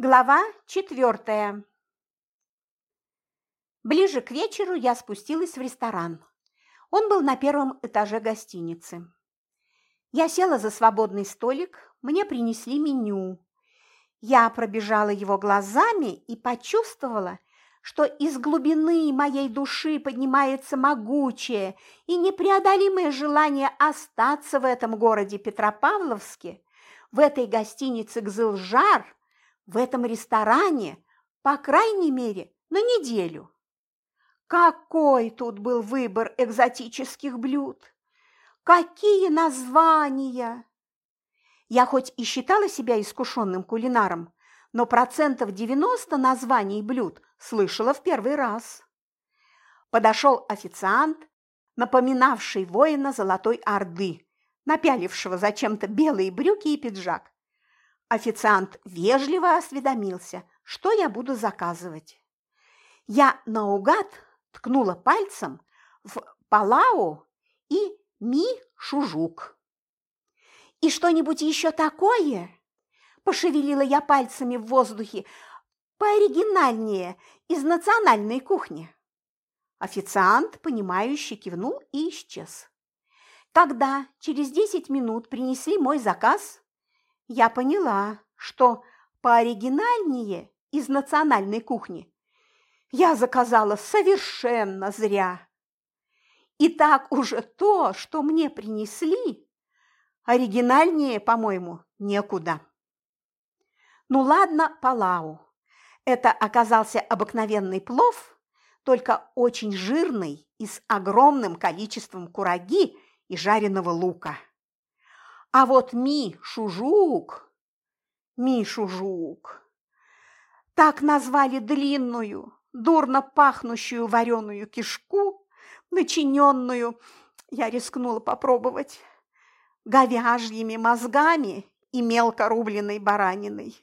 Глава четвертая. Ближе к вечеру я спустилась в ресторан. Он был на первом этаже гостиницы. Я села за свободный столик, мне принесли меню. Я пробежала его глазами и почувствовала, что из глубины моей души поднимается могучее и непреодолимое желание остаться в этом городе Петропавловске, в этой гостинице «Гзылжар», в этом ресторане, по крайней мере, на неделю. Какой тут был выбор экзотических блюд! Какие названия! Я хоть и считала себя искушенным кулинаром, но процентов 90 названий блюд слышала в первый раз. Подошел официант, напоминавший воина Золотой Орды, напялившего зачем-то белые брюки и пиджак. Официант вежливо осведомился, что я буду заказывать. Я наугад ткнула пальцем в Палау и Ми-Шужук. «И что-нибудь еще такое?» Пошевелила я пальцами в воздухе, пооригинальнее, из национальной кухни. Официант, понимающе кивнул и исчез. Когда через десять минут принесли мой заказ, я поняла, что пооригинальнее из национальной кухни я заказала совершенно зря. И так уже то, что мне принесли, оригинальнее, по-моему, некуда. Ну ладно, палау. Это оказался обыкновенный плов, только очень жирный и с огромным количеством кураги и жареного лука. А вот Ми-Шужук, Ми-Шужук, так назвали длинную, дурно пахнущую вареную кишку, начиненную, я рискнула попробовать, говяжьими мозгами и мелко рубленной бараниной.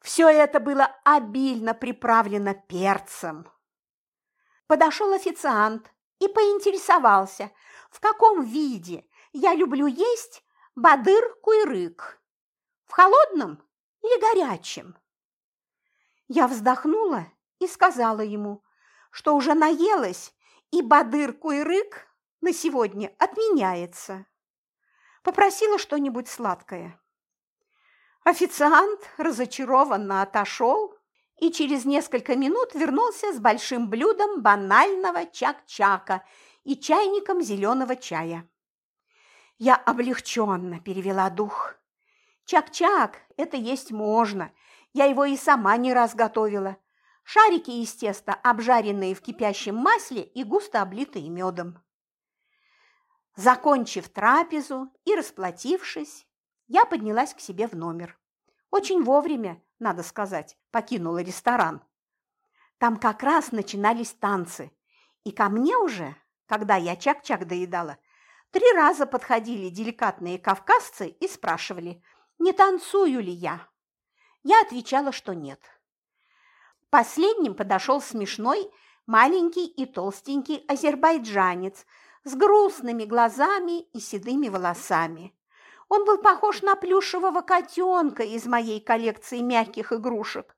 Все это было обильно приправлено перцем. Подошел официант и поинтересовался, в каком виде я люблю есть бадыр-куйрык. В холодном или горячем? Я вздохнула и сказала ему, что уже наелась, и бадыр-куйрык на сегодня отменяется. Попросила что-нибудь сладкое. Официант разочарованно отошел и через несколько минут вернулся с большим блюдом банального чак-чака и чайником зеленого чая. Я облегченно перевела дух. Чак-чак – это есть можно. Я его и сама не раз готовила. Шарики из теста, обжаренные в кипящем масле и густо облитые медом. Закончив трапезу и расплатившись, я поднялась к себе в номер. Очень вовремя, надо сказать, покинула ресторан. Там как раз начинались танцы, и ко мне уже, когда я чак-чак доедала, Три раза подходили деликатные кавказцы и спрашивали, не танцую ли я. Я отвечала, что нет. Последним подошел смешной, маленький и толстенький азербайджанец с грустными глазами и седыми волосами. Он был похож на плюшевого котенка из моей коллекции мягких игрушек.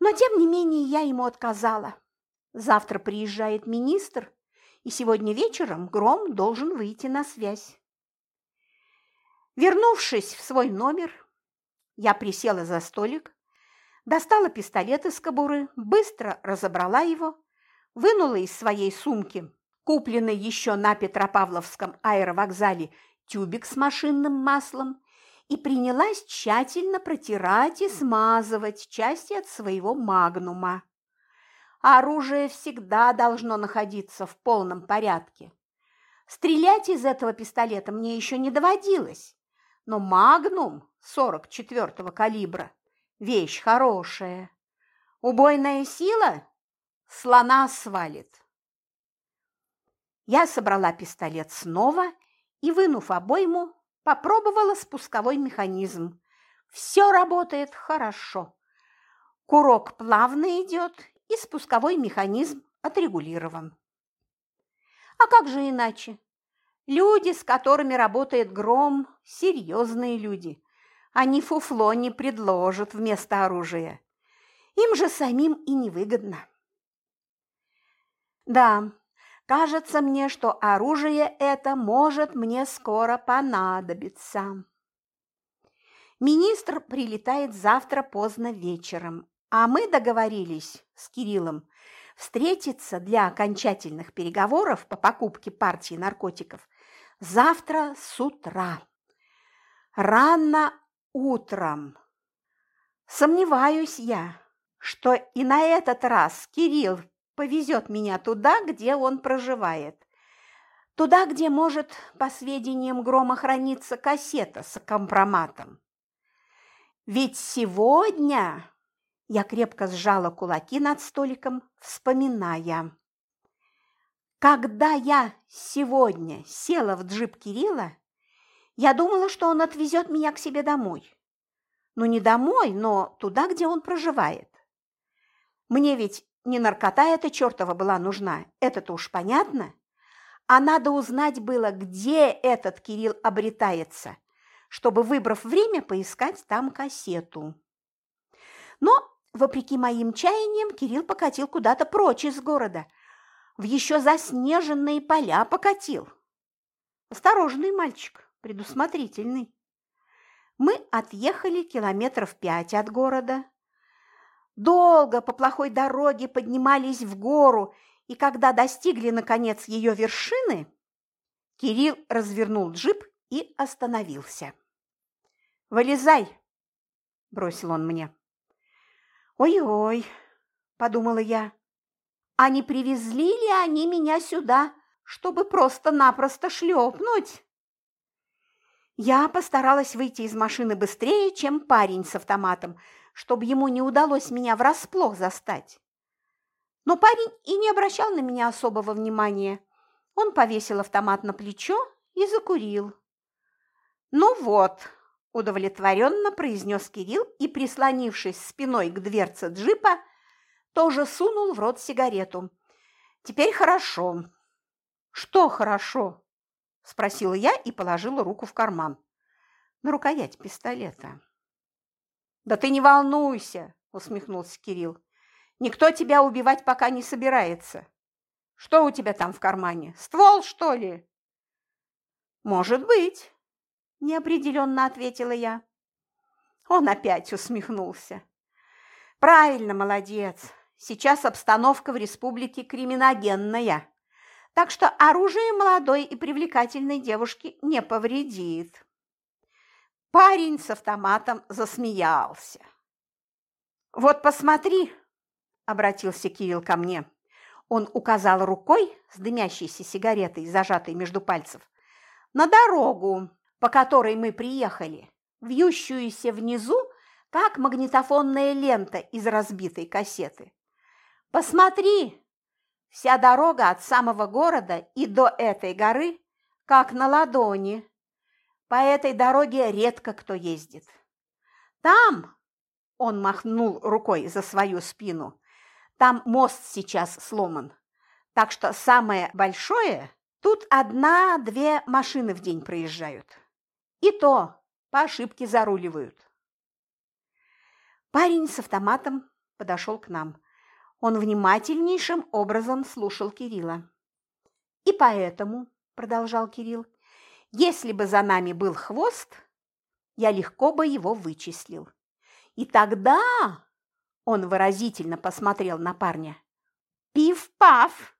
Но, тем не менее, я ему отказала. Завтра приезжает министр, и сегодня вечером Гром должен выйти на связь. Вернувшись в свой номер, я присела за столик, достала пистолет из кобуры, быстро разобрала его, вынула из своей сумки, купленной еще на Петропавловском аэровокзале, тюбик с машинным маслом и принялась тщательно протирать и смазывать части от своего магнума оружие всегда должно находиться в полном порядке. Стрелять из этого пистолета мне еще не доводилось, но «Магнум» 44-го калибра – вещь хорошая. Убойная сила слона свалит. Я собрала пистолет снова и, вынув обойму, попробовала спусковой механизм. Все работает хорошо. Курок плавно идет и спусковой механизм отрегулирован. А как же иначе? Люди, с которыми работает гром, серьезные люди. Они фуфло не предложат вместо оружия. Им же самим и невыгодно. Да, кажется мне, что оружие это может мне скоро понадобиться. Министр прилетает завтра поздно вечером, а мы договорились с Кириллом встретиться для окончательных переговоров по покупке партии наркотиков завтра с утра. Рано утром. Сомневаюсь я, что и на этот раз Кирилл повезет меня туда, где он проживает. Туда, где может, по сведениям Грома, храниться кассета с компроматом. Ведь сегодня я крепко сжала кулаки над столиком, вспоминая. Когда я сегодня села в джип Кирилла, я думала, что он отвезет меня к себе домой. Ну, не домой, но туда, где он проживает. Мне ведь не наркота эта чертова была нужна, это-то уж понятно. А надо узнать было, где этот Кирилл обретается, чтобы, выбрав время, поискать там кассету. Но, вопреки моим чаяниям, Кирилл покатил куда-то прочь из города, в еще заснеженные поля покатил. Осторожный мальчик, предусмотрительный. Мы отъехали километров пять от города. Долго по плохой дороге поднимались в гору, и когда достигли, наконец, ее вершины, Кирилл развернул джип и остановился. «Вылезай!» – бросил он мне. «Ой-ой!» – подумала я. «А не привезли ли они меня сюда, чтобы просто-напросто шлепнуть?» Я постаралась выйти из машины быстрее, чем парень с автоматом, чтобы ему не удалось меня врасплох застать. Но парень и не обращал на меня особого внимания. Он повесил автомат на плечо и закурил. «Ну вот», – удовлетворенно произнес Кирилл и, прислонившись спиной к дверце джипа, тоже сунул в рот сигарету. «Теперь хорошо». «Что хорошо?» – спросила я и положила руку в карман. На рукоять пистолета. «Да ты не волнуйся!» – усмехнулся Кирилл. «Никто тебя убивать пока не собирается. Что у тебя там в кармане? Ствол, что ли?» «Может быть», – неопределенно ответила я. Он опять усмехнулся. «Правильно, молодец. Сейчас обстановка в республике криминогенная, так что оружие молодой и привлекательной девушки не повредит». Парень с автоматом засмеялся. «Вот посмотри», – обратился Кирилл ко мне. Он указал рукой с дымящейся сигаретой, зажатой между пальцев, на дорогу, по которой мы приехали, вьющуюся внизу, как магнитофонная лента из разбитой кассеты. Посмотри, вся дорога от самого города и до этой горы, как на ладони. По этой дороге редко кто ездит. Там, он махнул рукой за свою спину, там мост сейчас сломан. Так что самое большое Тут одна-две машины в день проезжают. И то по ошибке заруливают. Парень с автоматом подошел к нам. Он внимательнейшим образом слушал Кирилла. «И поэтому», – продолжал Кирилл, – «если бы за нами был хвост, я легко бы его вычислил. И тогда...» – он выразительно посмотрел на парня. «Пиф-паф!»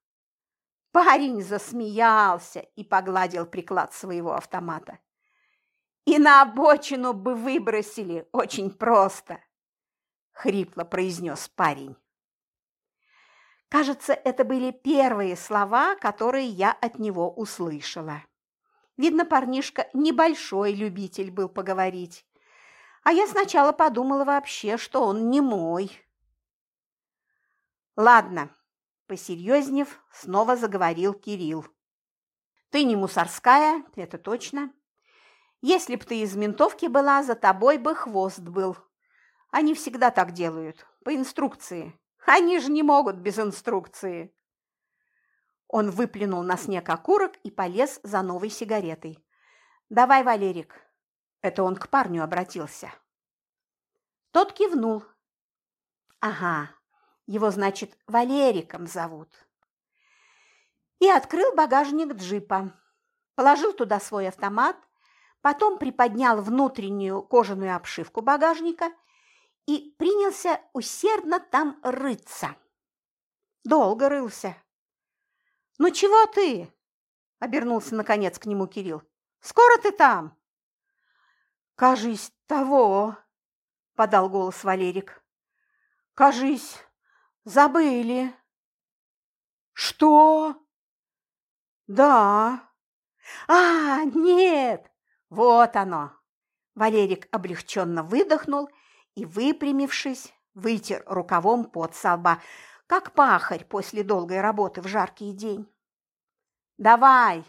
Парень засмеялся и погладил приклад своего автомата. «И на обочину бы выбросили очень просто!» – хрипло произнес парень. Кажется, это были первые слова, которые я от него услышала. Видно, парнишка небольшой любитель был поговорить. А я сначала подумала вообще, что он не мой. Ладно, Посерьезнев, снова заговорил Кирилл. «Ты не мусорская, это точно. Если б ты из ментовки была, за тобой бы хвост был. Они всегда так делают, по инструкции. Они же не могут без инструкции». Он выплюнул на снег окурок и полез за новой сигаретой. «Давай, Валерик». Это он к парню обратился. Тот кивнул. Ага, его, значит, Валериком зовут. И открыл багажник джипа, положил туда свой автомат, потом приподнял внутреннюю кожаную обшивку багажника и принялся усердно там рыться. Долго рылся. «Ну чего ты?» – обернулся наконец к нему Кирилл. «Скоро ты там?» «Кажись, того!» – подал голос Валерик. «Кажись, забыли». «Что?» «Да». «А, нет! Вот оно!» Валерик облегченно выдохнул и, выпрямившись, вытер рукавом под со как пахарь после долгой работы в жаркий день. «Давай!»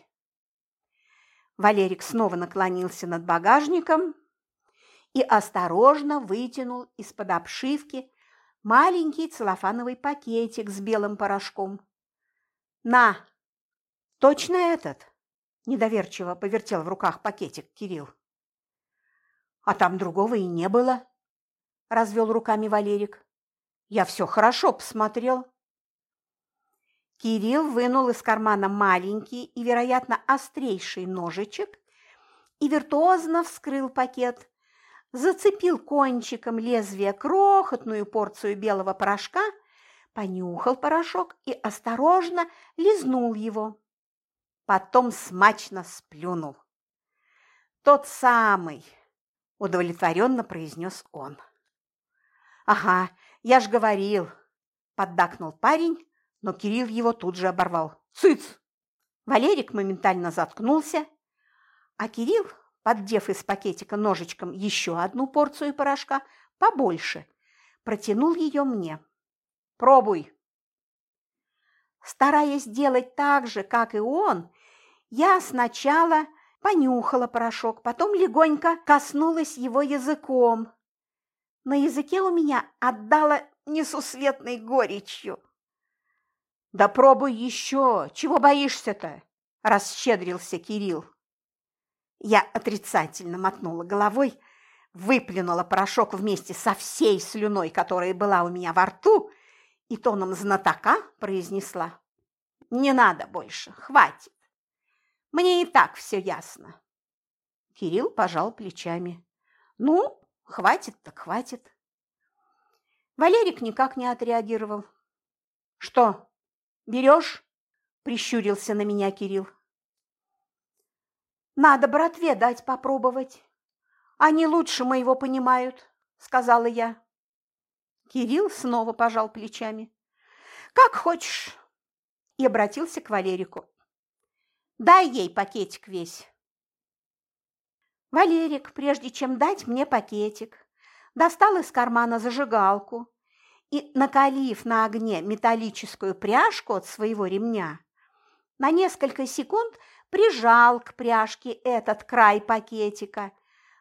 Валерик снова наклонился над багажником и осторожно вытянул из-под обшивки маленький целлофановый пакетик с белым порошком. «На! Точно этот?» – недоверчиво повертел в руках пакетик Кирилл. «А там другого и не было», – развел руками Валерик. «Я все хорошо посмотрел». Кирилл вынул из кармана маленький и, вероятно, острейший ножичек и виртуозно вскрыл пакет, зацепил кончиком лезвия крохотную порцию белого порошка, понюхал порошок и осторожно лизнул его. Потом смачно сплюнул. «Тот самый!» – удовлетворенно произнес он. «Ага, я ж говорил!» – поддакнул парень но Кирилл его тут же оборвал. «Цыц!» Валерик моментально заткнулся, а Кирилл, поддев из пакетика ножичком еще одну порцию порошка, побольше, протянул ее мне. «Пробуй!» Стараясь делать так же, как и он, я сначала понюхала порошок, потом легонько коснулась его языком. На языке у меня отдало несусветной горечью. «Да пробуй еще! Чего боишься-то?» – расщедрился Кирилл. Я отрицательно мотнула головой, выплюнула порошок вместе со всей слюной, которая была у меня во рту, и тоном знатока произнесла. «Не надо больше, хватит. Мне и так все ясно». Кирилл пожал плечами. «Ну, хватит так хватит». Валерик никак не отреагировал. «Что, Берешь?» – прищурился на меня Кирилл. «Надо братве дать попробовать. Они лучше моего понимают», – сказала я. Кирилл снова пожал плечами. «Как хочешь», – и обратился к Валерику. «Дай ей пакетик весь». Валерик, прежде чем дать мне пакетик, достал из кармана зажигалку и, накалив на огне металлическую пряжку от своего ремня, на несколько секунд прижал к пряжке этот край пакетика,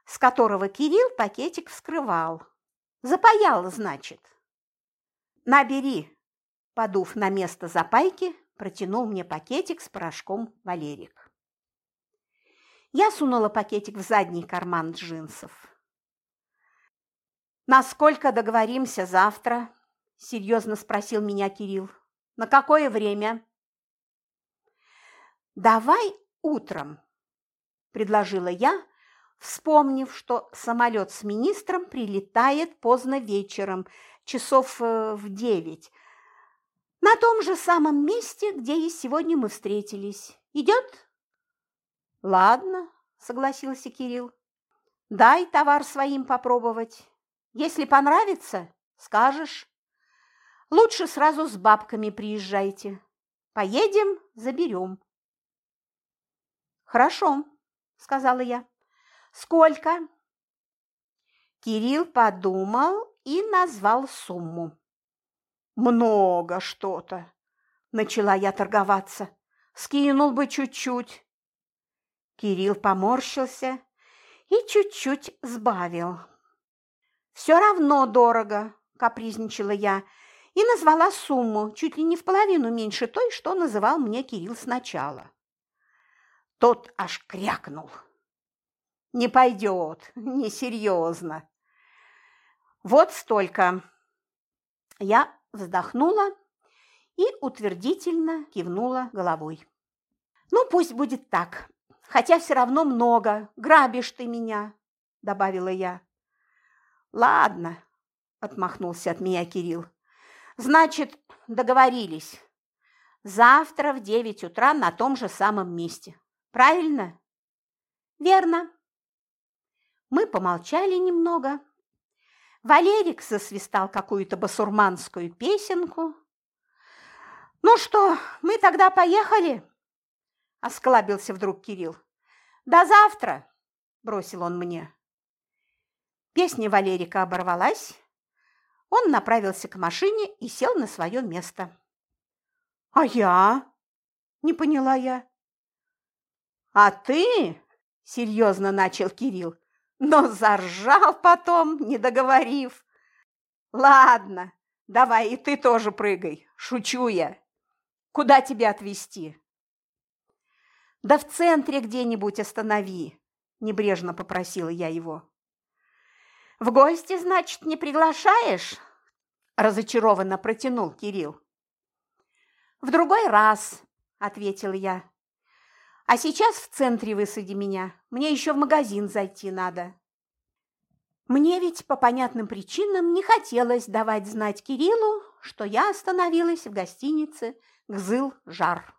с которого Кирилл пакетик вскрывал. Запаял, значит. «Набери!» Подув на место запайки, протянул мне пакетик с порошком Валерик. Я сунула пакетик в задний карман джинсов. «Насколько договоримся завтра?» – серьезно спросил меня Кирилл. «На какое время?» «Давай утром», – предложила я, вспомнив, что самолет с министром прилетает поздно вечером, часов э, в девять, на том же самом месте, где и сегодня мы встретились. Идет? Ладно, согласился Кирилл. Дай товар своим попробовать. Если понравится, скажешь. Лучше сразу с бабками приезжайте. Поедем, заберем. Хорошо, сказала я. Сколько? Кирилл подумал и назвал сумму. Много что-то, начала я торговаться. Скинул бы чуть-чуть. Кирилл поморщился и чуть-чуть сбавил. «Все равно дорого», – капризничала я, и назвала сумму чуть ли не в половину меньше той, что называл мне Кирилл сначала. Тот аж крякнул. «Не пойдет, несерьезно». «Вот столько». Я вздохнула и утвердительно кивнула головой. «Ну, пусть будет так, хотя все равно много, грабишь ты меня», – добавила я. «Ладно», – отмахнулся от меня Кирилл. «Значит, договорились. Завтра в девять утра на том же самом месте. Правильно?» «Верно». Мы помолчали немного. Валерик засвистал какую-то басурманскую песенку. «Ну что, мы тогда поехали?» – осклабился вдруг Кирилл. «До завтра!» – бросил он мне. Песня Валерика оборвалась. Он направился к машине и сел на свое место. «А я?» – не поняла я. «А ты?» – серьезно начал Кирилл, но заржал потом, не договорив. «Ладно, давай и ты тоже прыгай, шучу я. Куда тебя отвезти?» «Да в центре где-нибудь останови», – небрежно попросила я его. «В гости, значит, не приглашаешь?» – разочарованно протянул Кирилл. «В другой раз», – ответил я. «А сейчас в центре высади меня. Мне еще в магазин зайти надо». Мне ведь по понятным причинам не хотелось давать знать Кириллу, что я остановилась в гостинице «Гзыл-Жар».